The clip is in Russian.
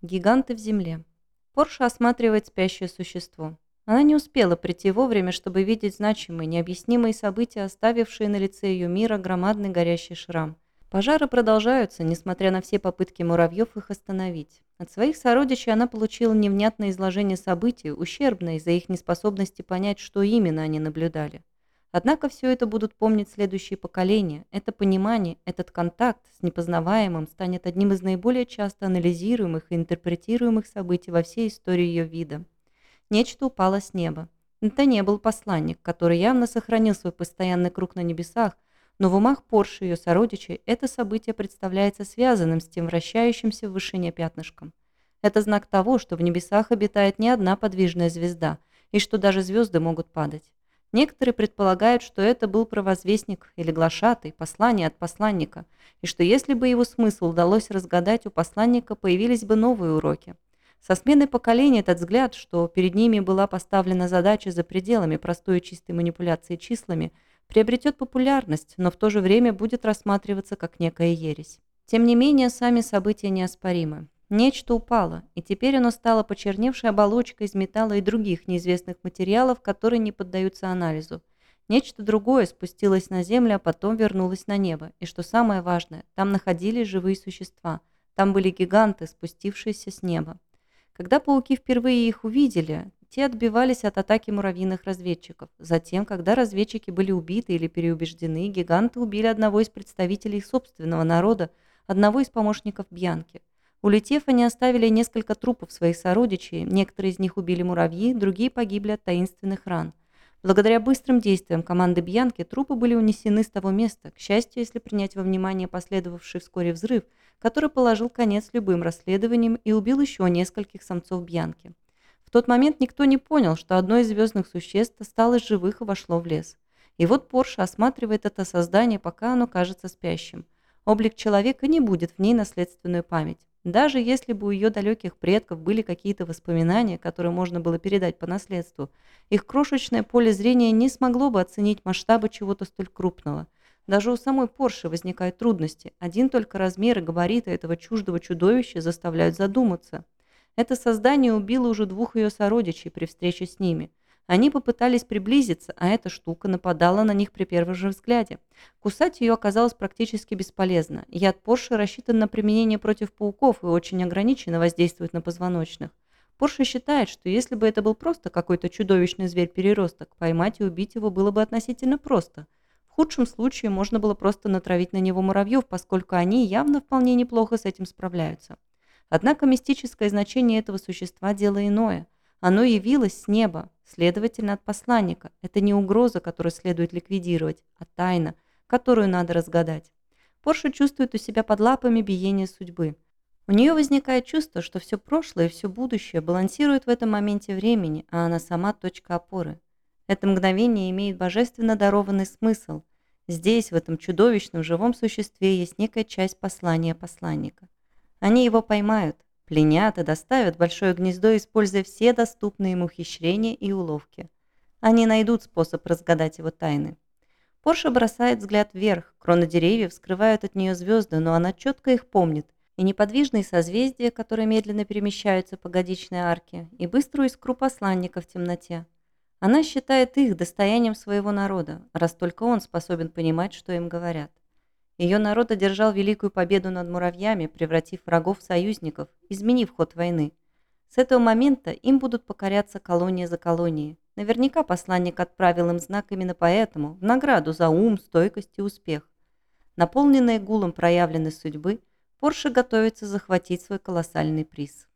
Гиганты в земле. Порша осматривает спящее существо. Она не успела прийти вовремя, чтобы видеть значимые, необъяснимые события, оставившие на лице ее мира громадный горящий шрам. Пожары продолжаются, несмотря на все попытки муравьев их остановить. От своих сородичей она получила невнятное изложение событий, ущербное из-за их неспособности понять, что именно они наблюдали. Однако все это будут помнить следующие поколения. Это понимание, этот контакт с непознаваемым станет одним из наиболее часто анализируемых и интерпретируемых событий во всей истории ее вида. Нечто упало с неба. Это не был посланник, который явно сохранил свой постоянный круг на небесах, но в умах Порши и ее сородичей это событие представляется связанным с тем вращающимся в вышине пятнышком. Это знак того, что в небесах обитает не одна подвижная звезда, и что даже звезды могут падать. Некоторые предполагают, что это был провозвестник или глашатый, послание от посланника, и что если бы его смысл удалось разгадать, у посланника появились бы новые уроки. Со сменой поколения этот взгляд, что перед ними была поставлена задача за пределами простой и чистой манипуляции числами, приобретет популярность, но в то же время будет рассматриваться как некая ересь. Тем не менее, сами события неоспоримы. Нечто упало, и теперь оно стало почерневшей оболочкой из металла и других неизвестных материалов, которые не поддаются анализу. Нечто другое спустилось на землю, а потом вернулось на небо. И что самое важное, там находились живые существа. Там были гиганты, спустившиеся с неба. Когда пауки впервые их увидели, те отбивались от атаки муравьиных разведчиков. Затем, когда разведчики были убиты или переубеждены, гиганты убили одного из представителей их собственного народа, одного из помощников Бьянки. Улетев, они оставили несколько трупов своих сородичей, некоторые из них убили муравьи, другие погибли от таинственных ран. Благодаря быстрым действиям команды Бьянки трупы были унесены с того места, к счастью, если принять во внимание последовавший вскоре взрыв, который положил конец любым расследованиям и убил еще нескольких самцов Бьянки. В тот момент никто не понял, что одно из звездных существ осталось живых и вошло в лес. И вот Порше осматривает это создание, пока оно кажется спящим. Облик человека не будет в ней наследственную память. Даже если бы у ее далеких предков были какие-то воспоминания, которые можно было передать по наследству, их крошечное поле зрения не смогло бы оценить масштабы чего-то столь крупного. Даже у самой Порше возникают трудности. Один только размер и габариты этого чуждого чудовища заставляют задуматься. Это создание убило уже двух ее сородичей при встрече с ними. Они попытались приблизиться, а эта штука нападала на них при первом же взгляде. Кусать ее оказалось практически бесполезно. Яд Порше рассчитан на применение против пауков и очень ограниченно воздействует на позвоночных. Порше считает, что если бы это был просто какой-то чудовищный зверь-переросток, поймать и убить его было бы относительно просто. В худшем случае можно было просто натравить на него муравьев, поскольку они явно вполне неплохо с этим справляются. Однако мистическое значение этого существа – дело иное. Оно явилось с неба, Следовательно, от посланника. Это не угроза, которую следует ликвидировать, а тайна, которую надо разгадать. Порша чувствует у себя под лапами биение судьбы. У нее возникает чувство, что все прошлое и все будущее балансируют в этом моменте времени, а она сама точка опоры. Это мгновение имеет божественно дарованный смысл. Здесь, в этом чудовищном живом существе, есть некая часть послания посланника. Они его поймают, Пленят и доставят большое гнездо, используя все доступные ему хищрения и уловки. Они найдут способ разгадать его тайны. Порша бросает взгляд вверх, кроны деревьев скрывают от нее звезды, но она четко их помнит, и неподвижные созвездия, которые медленно перемещаются по годичной арке, и быструю искру посланника в темноте. Она считает их достоянием своего народа, раз только он способен понимать, что им говорят. Ее народ одержал великую победу над муравьями, превратив врагов в союзников, изменив ход войны. С этого момента им будут покоряться колония за колонией. Наверняка посланник отправил им знак именно поэтому, в награду за ум, стойкость и успех. Наполненная гулом проявленной судьбы, Порше готовится захватить свой колоссальный приз.